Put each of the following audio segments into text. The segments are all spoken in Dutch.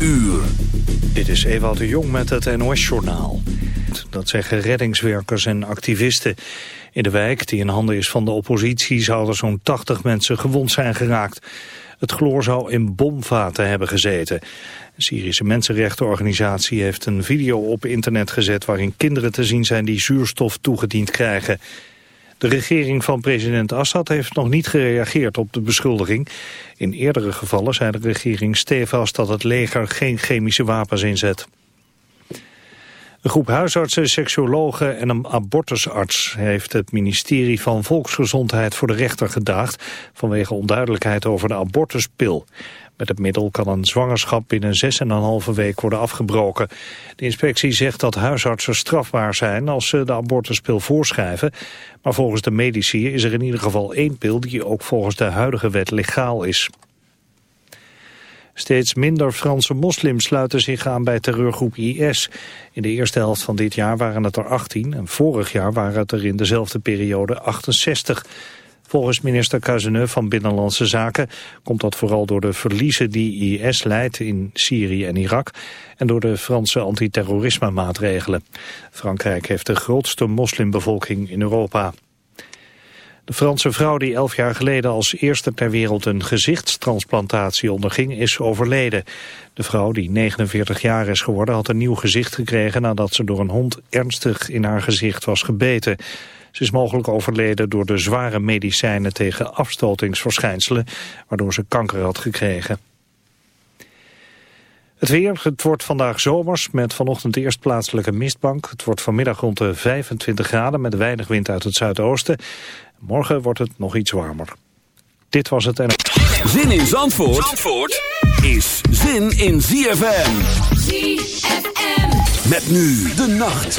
uur. Dit is Ewout de Jong met het NOS-journaal. Dat zeggen reddingswerkers en activisten. In de wijk, die in handen is van de oppositie, zouden zo'n 80 mensen gewond zijn geraakt. Het chloor zou in bomvaten hebben gezeten. Een Syrische mensenrechtenorganisatie heeft een video op internet gezet... waarin kinderen te zien zijn die zuurstof toegediend krijgen. De regering van president Assad heeft nog niet gereageerd op de beschuldiging. In eerdere gevallen zei de regering stevast dat het leger geen chemische wapens inzet. Een groep huisartsen, seksuologen en een abortusarts heeft het ministerie van Volksgezondheid voor de rechter gedaagd vanwege onduidelijkheid over de abortuspil. Met het middel kan een zwangerschap binnen 6,5 week worden afgebroken. De inspectie zegt dat huisartsen strafbaar zijn als ze de abortuspil voorschrijven. Maar volgens de medici is er in ieder geval één pil die ook volgens de huidige wet legaal is. Steeds minder Franse moslims sluiten zich aan bij terreurgroep IS. In de eerste helft van dit jaar waren het er 18 en vorig jaar waren het er in dezelfde periode 68. Volgens minister Cazeneuve van Binnenlandse Zaken komt dat vooral door de verliezen die IS leidt in Syrië en Irak en door de Franse antiterrorisme maatregelen. Frankrijk heeft de grootste moslimbevolking in Europa. De Franse vrouw die elf jaar geleden als eerste ter wereld een gezichtstransplantatie onderging is overleden. De vrouw die 49 jaar is geworden had een nieuw gezicht gekregen nadat ze door een hond ernstig in haar gezicht was gebeten. Ze is mogelijk overleden door de zware medicijnen tegen afstotingsverschijnselen, waardoor ze kanker had gekregen. Het weer, het wordt vandaag zomers met vanochtend eerst plaatselijke mistbank. Het wordt vanmiddag rond de 25 graden met weinig wind uit het zuidoosten. Morgen wordt het nog iets warmer. Dit was het en... Zin in Zandvoort, Zandvoort is zin in ZFM. ZFM. Met nu de nacht.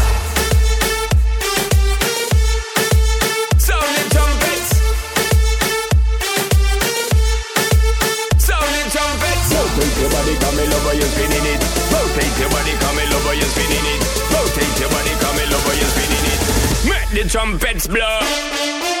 Rotate your body, come and love you're spinning it. Rotate your body, come and love you're spinning it. Rotate your body, come and love you're spinning it. Make the trumpets blow.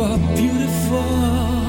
are beautiful.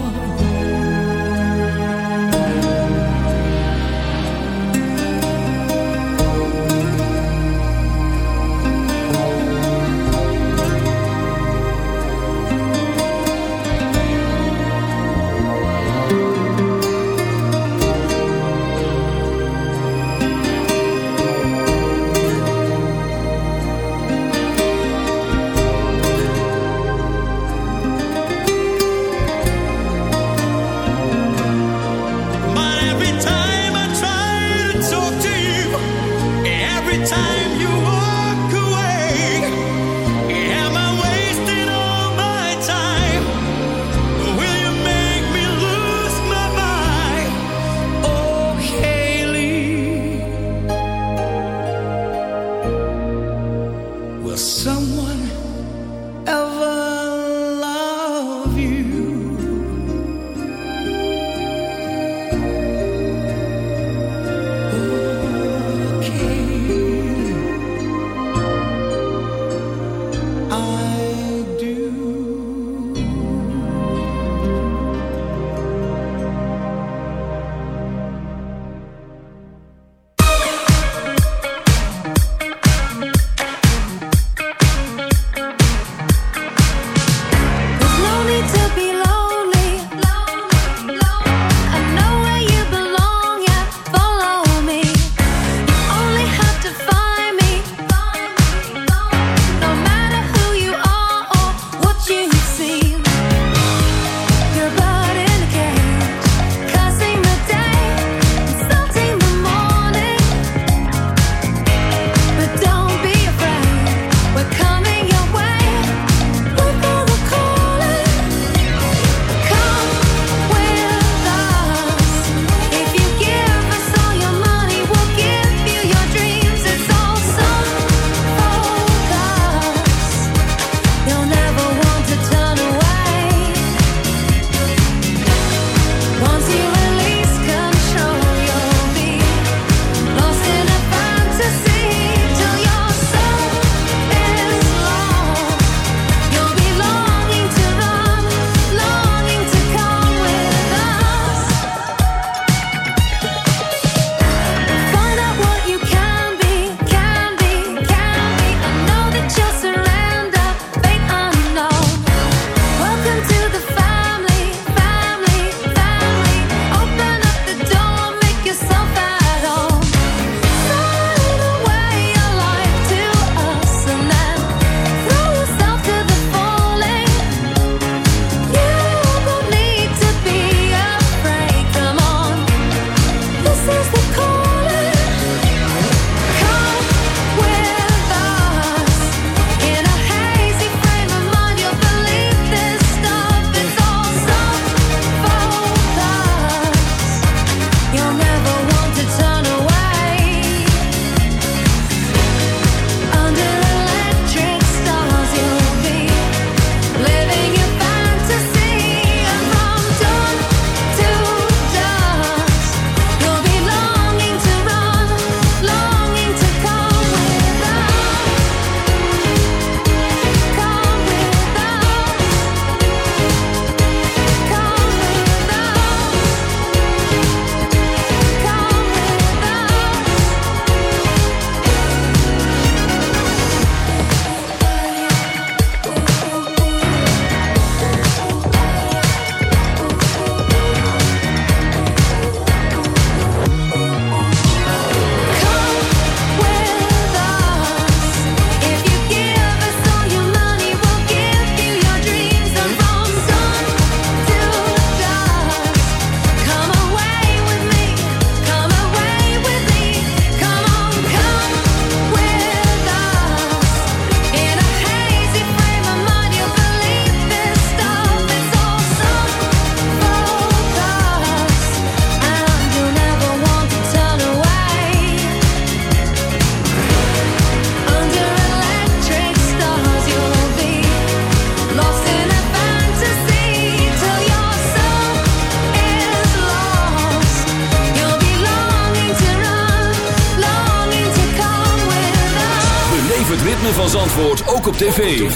Op tv.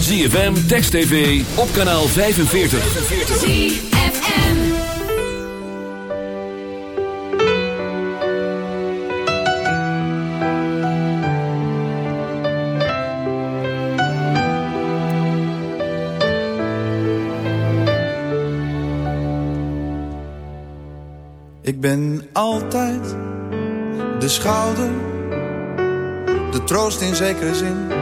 ZFM, Text TV, op kanaal 45. ZFM Ik ben altijd de schouder de troost in zekere zin.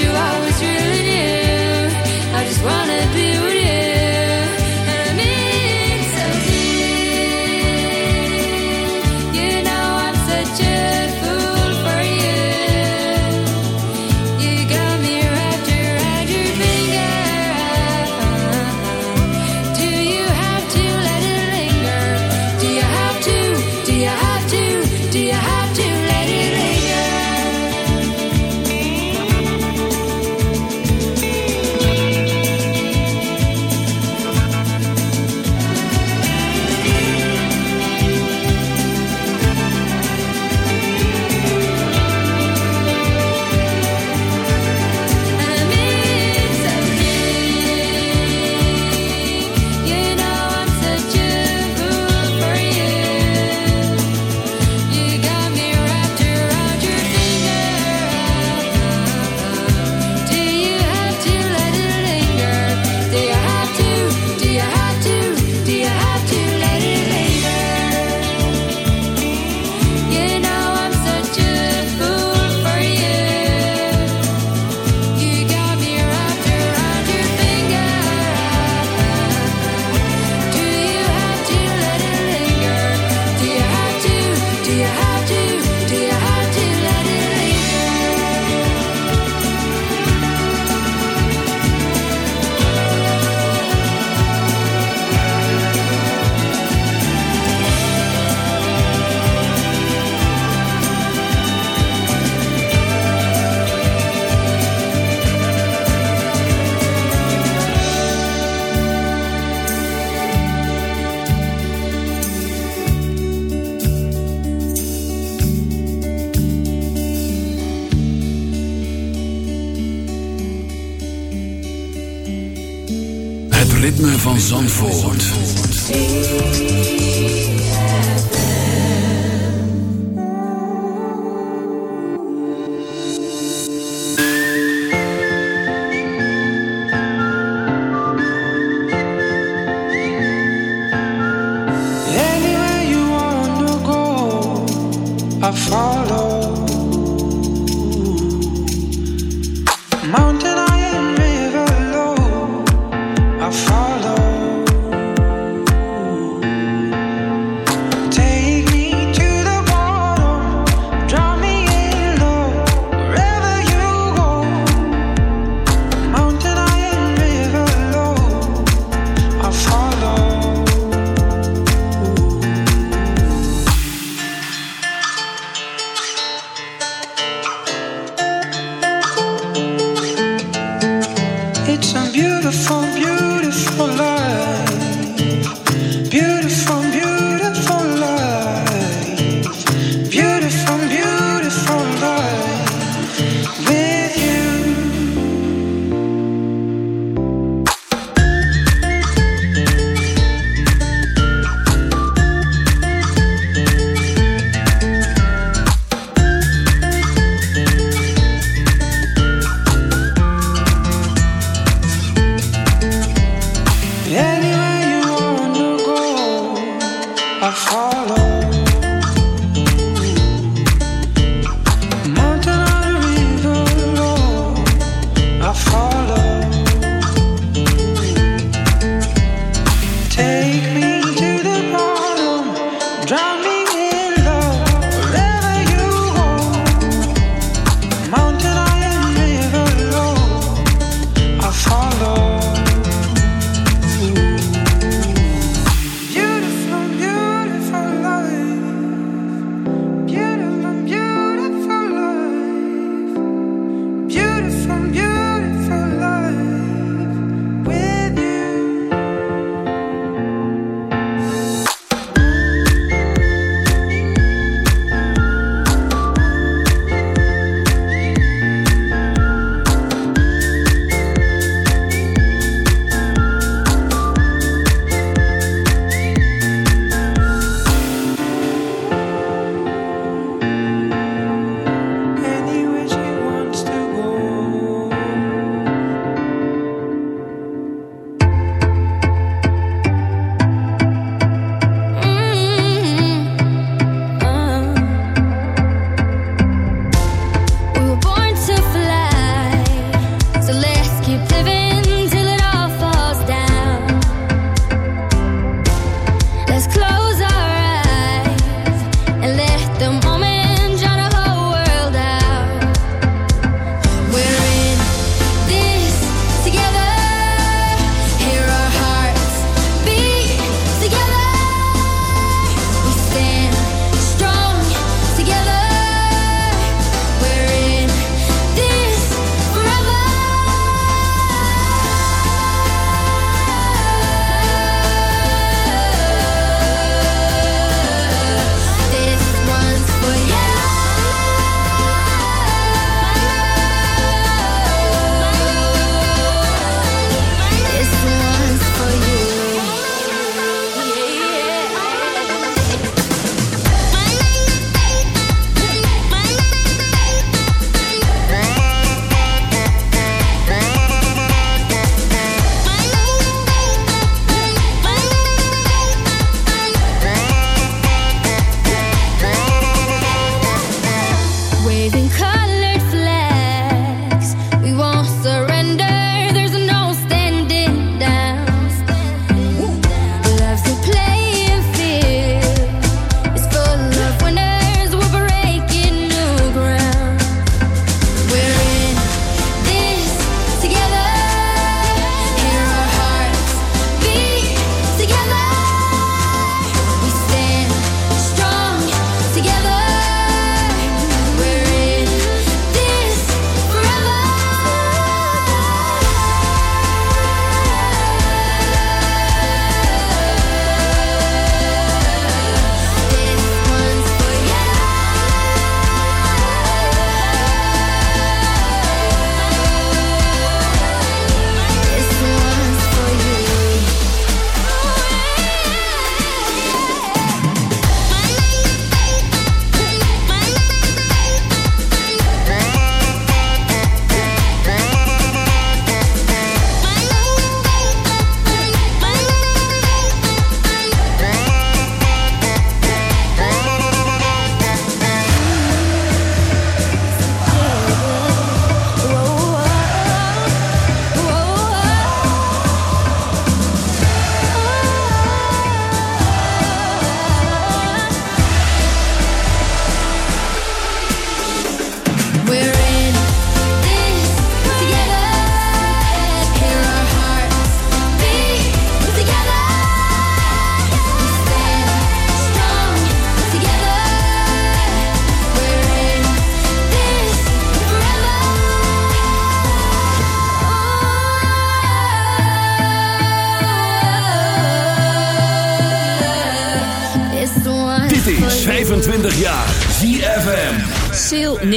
you, I was real. van Zandvoort.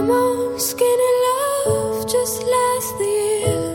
Almost getting love just last year.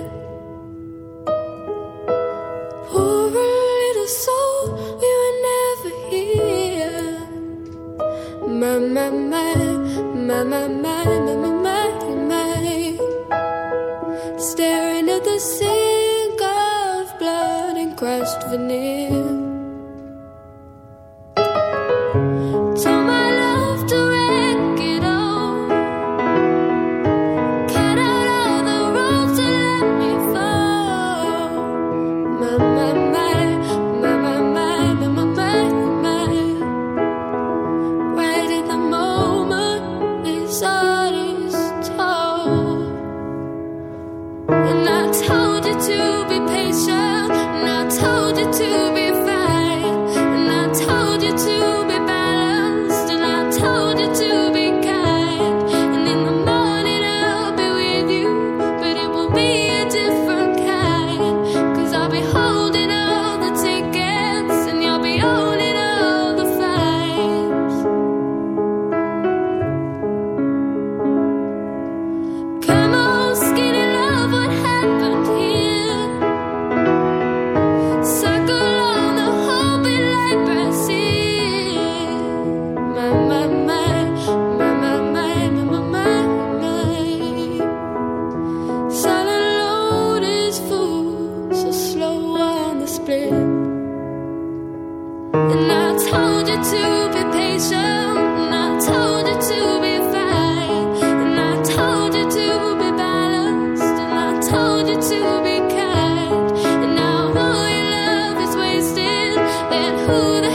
who the